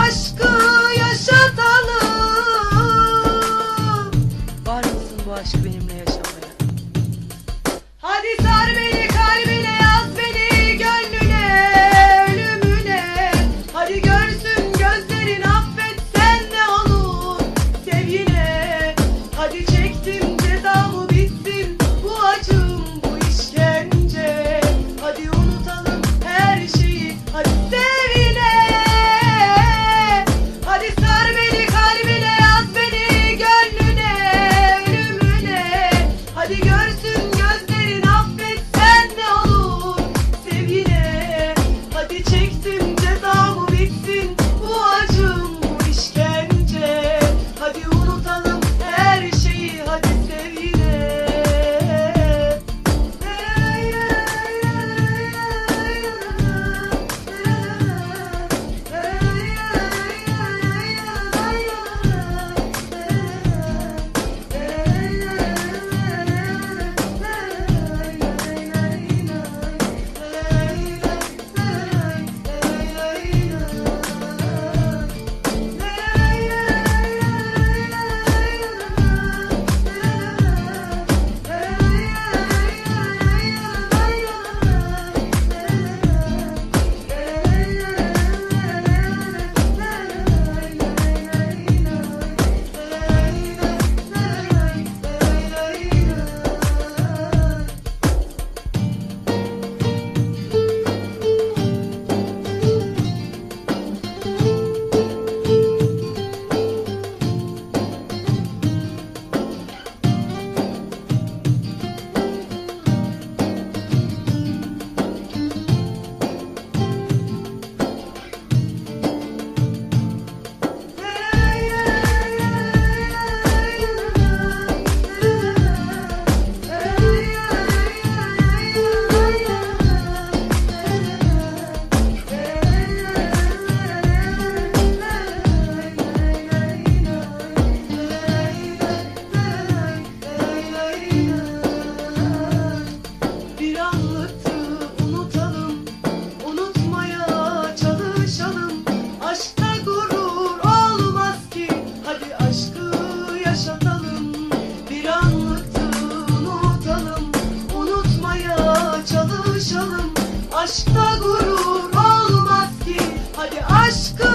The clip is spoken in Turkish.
aşkı yaşatalım. Var mısın bu aşk benimle? aşkım.